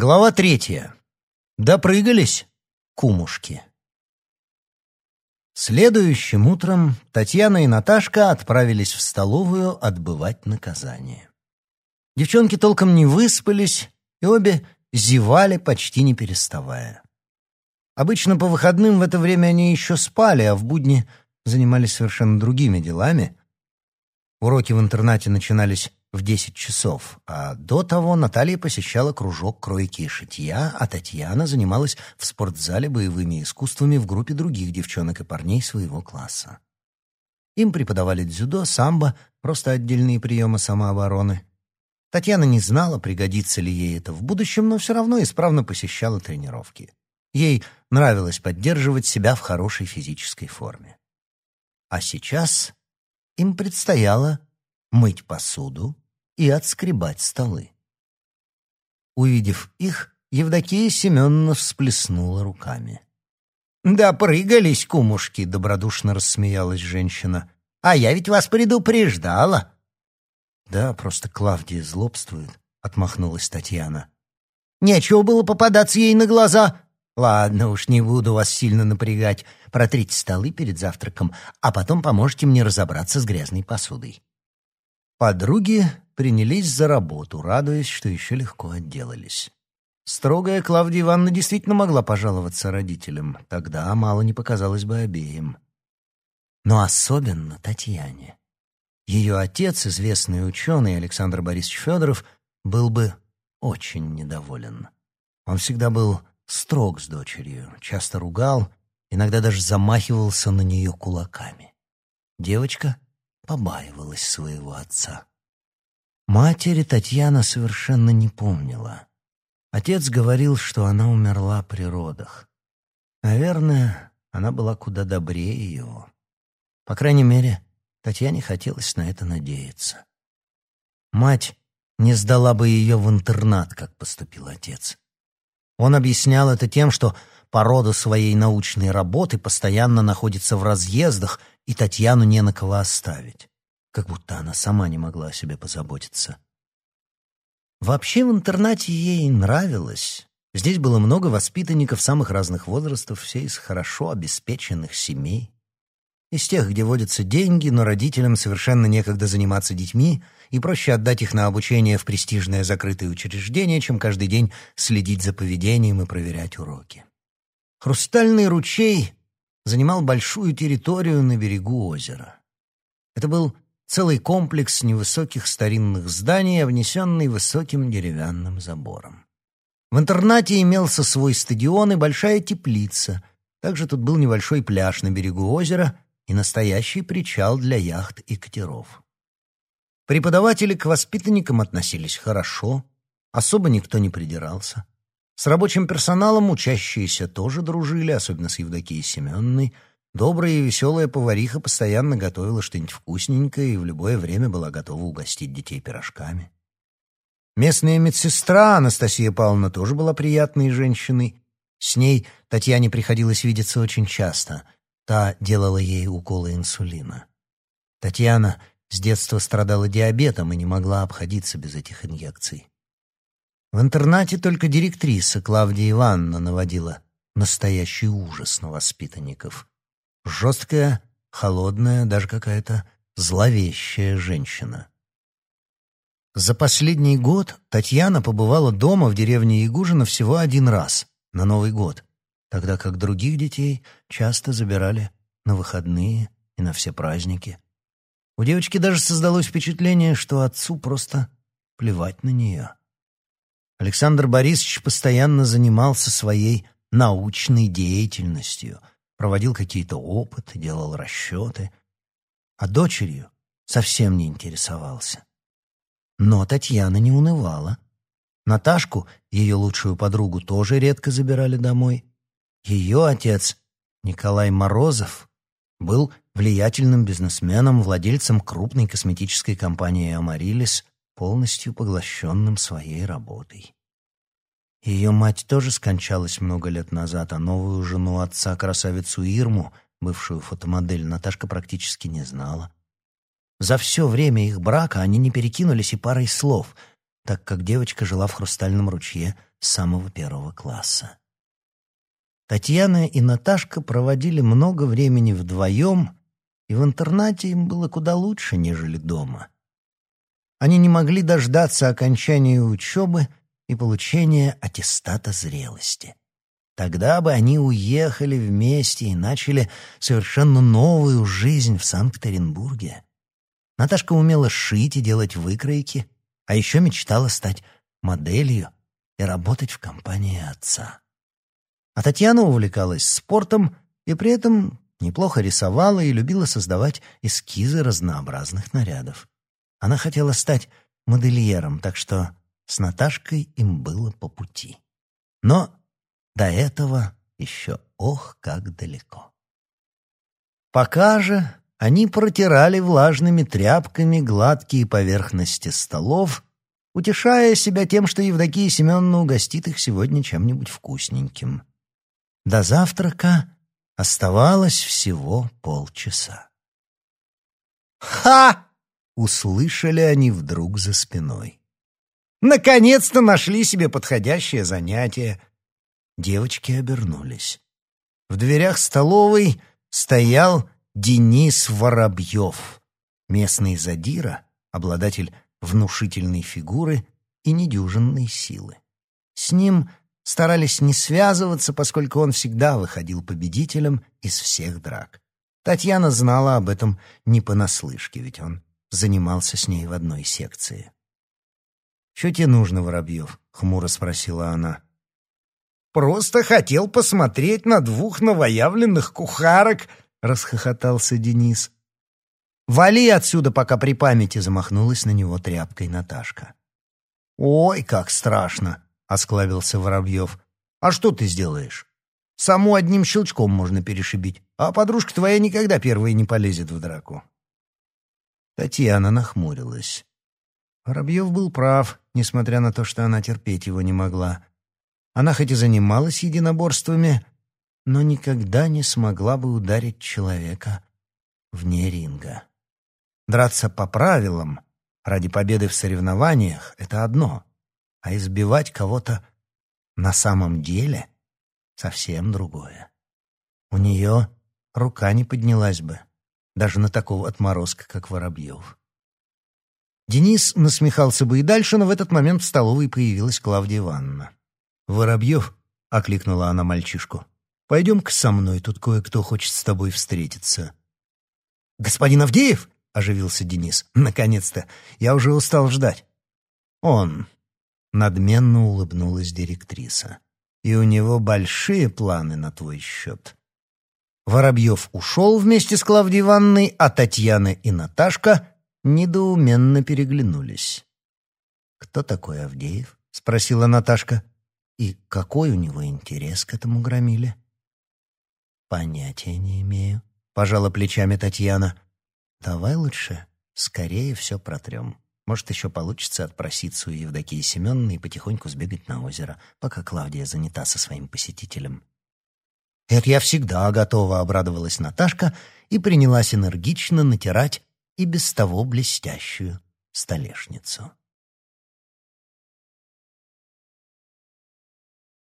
Глава третья. Допрыгались, кумушки. Следующим утром Татьяна и Наташка отправились в столовую отбывать наказание. Девчонки толком не выспались, и обе зевали, почти не переставая. Обычно по выходным в это время они еще спали, а в будни занимались совершенно другими делами. Уроки в интернате начинались в десять часов, а до того Наталья посещала кружок кройки и шитья, а Татьяна занималась в спортзале боевыми искусствами в группе других девчонок и парней своего класса. Им преподавали дзюдо, самбо, просто отдельные приемы самообороны. Татьяна не знала, пригодится ли ей это в будущем, но все равно исправно посещала тренировки. Ей нравилось поддерживать себя в хорошей физической форме. А сейчас им предстояло мыть посуду и отскребать столы. Увидев их, Евдокия Семеновна всплеснула руками. «Да прыгались, кумушки!» — добродушно рассмеялась женщина. «А я ведь вас предупреждала!» «Да, просто Клавдия злобствует», — отмахнулась Татьяна. «Нечего было попадаться ей на глаза!» «Ладно уж, не буду вас сильно напрягать. Протрите столы перед завтраком, а потом поможете мне разобраться с грязной посудой». Подруги принялись за работу, радуясь, что еще легко отделались. Строгая Клавдия Ивановна действительно могла пожаловаться родителям. Тогда мало не показалось бы обеим. Но особенно Татьяне. Ее отец, известный ученый Александр Борисович Федоров, был бы очень недоволен. Он всегда был строг с дочерью, часто ругал, иногда даже замахивался на нее кулаками. Девочка побаивалась своего отца. Матери Татьяна совершенно не помнила. Отец говорил, что она умерла при родах. Наверное, она была куда добрее его. По крайней мере, Татьяне хотелось на это надеяться. Мать не сдала бы ее в интернат, как поступил отец. Он объяснял это тем, что по роду своей научной работы постоянно находится в разъездах и Татьяну не на кого оставить. Как будто она сама не могла о себе позаботиться. Вообще в интернате ей нравилось. Здесь было много воспитанников самых разных возрастов, все из хорошо обеспеченных семей. Из тех, где водятся деньги, но родителям совершенно некогда заниматься детьми, и проще отдать их на обучение в престижное закрытое учреждение, чем каждый день следить за поведением и проверять уроки. Хрустальный ручей занимал большую территорию на берегу озера. Это был целый комплекс невысоких старинных зданий, обнесенный высоким деревянным забором. В интернате имелся свой стадион и большая теплица. Также тут был небольшой пляж на берегу озера и настоящий причал для яхт и катеров. Преподаватели к воспитанникам относились хорошо, особо никто не придирался. С рабочим персоналом учащиеся тоже дружили, особенно с Евдокией Семенной. Добрая и веселая повариха постоянно готовила что-нибудь вкусненькое и в любое время была готова угостить детей пирожками. Местная медсестра Анастасия Павловна тоже была приятной женщиной. С ней Татьяне приходилось видеться очень часто. Та делала ей уколы инсулина. Татьяна с детства страдала диабетом и не могла обходиться без этих инъекций. В интернате только директриса Клавдия Ивановна наводила настоящий ужас на воспитанников. Жесткая, холодная, даже какая-то зловещая женщина. За последний год Татьяна побывала дома в деревне Ягужина всего один раз, на Новый год, тогда как других детей часто забирали на выходные и на все праздники. У девочки даже создалось впечатление, что отцу просто плевать на нее. Александр Борисович постоянно занимался своей научной деятельностью, проводил какие-то опыты, делал расчеты, а дочерью совсем не интересовался. Но Татьяна не унывала. Наташку, ее лучшую подругу, тоже редко забирали домой. Ее отец, Николай Морозов, был влиятельным бизнесменом, владельцем крупной косметической компании «Амарилис», полностью поглощенным своей работой. Ее мать тоже скончалась много лет назад, а новую жену отца, красавицу Ирму, бывшую фотомодель, Наташка практически не знала. За все время их брака они не перекинулись и парой слов, так как девочка жила в Хрустальном ручье с самого первого класса. Татьяна и Наташка проводили много времени вдвоем, и в интернате им было куда лучше, нежели дома. Они не могли дождаться окончания учебы и получения аттестата зрелости. Тогда бы они уехали вместе и начали совершенно новую жизнь в Санкт-Петербурге. Наташка умела шить и делать выкройки, а еще мечтала стать моделью и работать в компании отца. А Татьяна увлекалась спортом и при этом неплохо рисовала и любила создавать эскизы разнообразных нарядов. Она хотела стать модельером, так что с Наташкой им было по пути. Но до этого еще ох, как далеко. Пока же они протирали влажными тряпками гладкие поверхности столов, утешая себя тем, что Евдокия Семеновна угостит их сегодня чем-нибудь вкусненьким. До завтрака оставалось всего полчаса. «Ха!» — услышали они вдруг за спиной. «Наконец-то нашли себе подходящее занятие!» Девочки обернулись. В дверях столовой стоял Денис Воробьев, местный задира, обладатель внушительной фигуры и недюжинной силы. С ним старались не связываться, поскольку он всегда выходил победителем из всех драк. Татьяна знала об этом не понаслышке, ведь он занимался с ней в одной секции. «Что тебе нужно, Воробьев?» — хмуро спросила она. «Просто хотел посмотреть на двух новоявленных кухарок», — расхохотался Денис. «Вали отсюда, пока при памяти!» — замахнулась на него тряпкой Наташка. «Ой, как страшно!» — осклабился Воробьев. «А что ты сделаешь? Саму одним щелчком можно перешибить, а подружка твоя никогда первая не полезет в драку». Татьяна нахмурилась. Воробьев был прав, несмотря на то, что она терпеть его не могла. Она хоть и занималась единоборствами, но никогда не смогла бы ударить человека вне ринга. Драться по правилам ради победы в соревнованиях — это одно, а избивать кого-то на самом деле — совсем другое. У нее рука не поднялась бы, даже на такого отморозка, как Воробьев. Денис насмехался бы и дальше, но в этот момент в столовой появилась Клавдия Ивановна. «Воробьев», — окликнула она мальчишку, — «пойдем-ка со мной, тут кое-кто хочет с тобой встретиться». «Господин Авдеев?» — оживился Денис. «Наконец-то! Я уже устал ждать». «Он», — надменно улыбнулась директриса. «И у него большие планы на твой счет». Воробьев ушел вместе с Клавдией Ивановной, а Татьяна и Наташка недоуменно переглянулись. «Кто такой Авдеев?» — спросила Наташка. «И какой у него интерес к этому громиле?» «Понятия не имею», — пожала плечами Татьяна. Давай лучше скорее все протрем. Может, еще получится отпроситься у Евдокии Семеновны и потихоньку сбегать на озеро, пока Клавдия занята со своим посетителем. «Это я всегда готова», — обрадовалась Наташка и принялась энергично натирать и без того блестящую столешницу.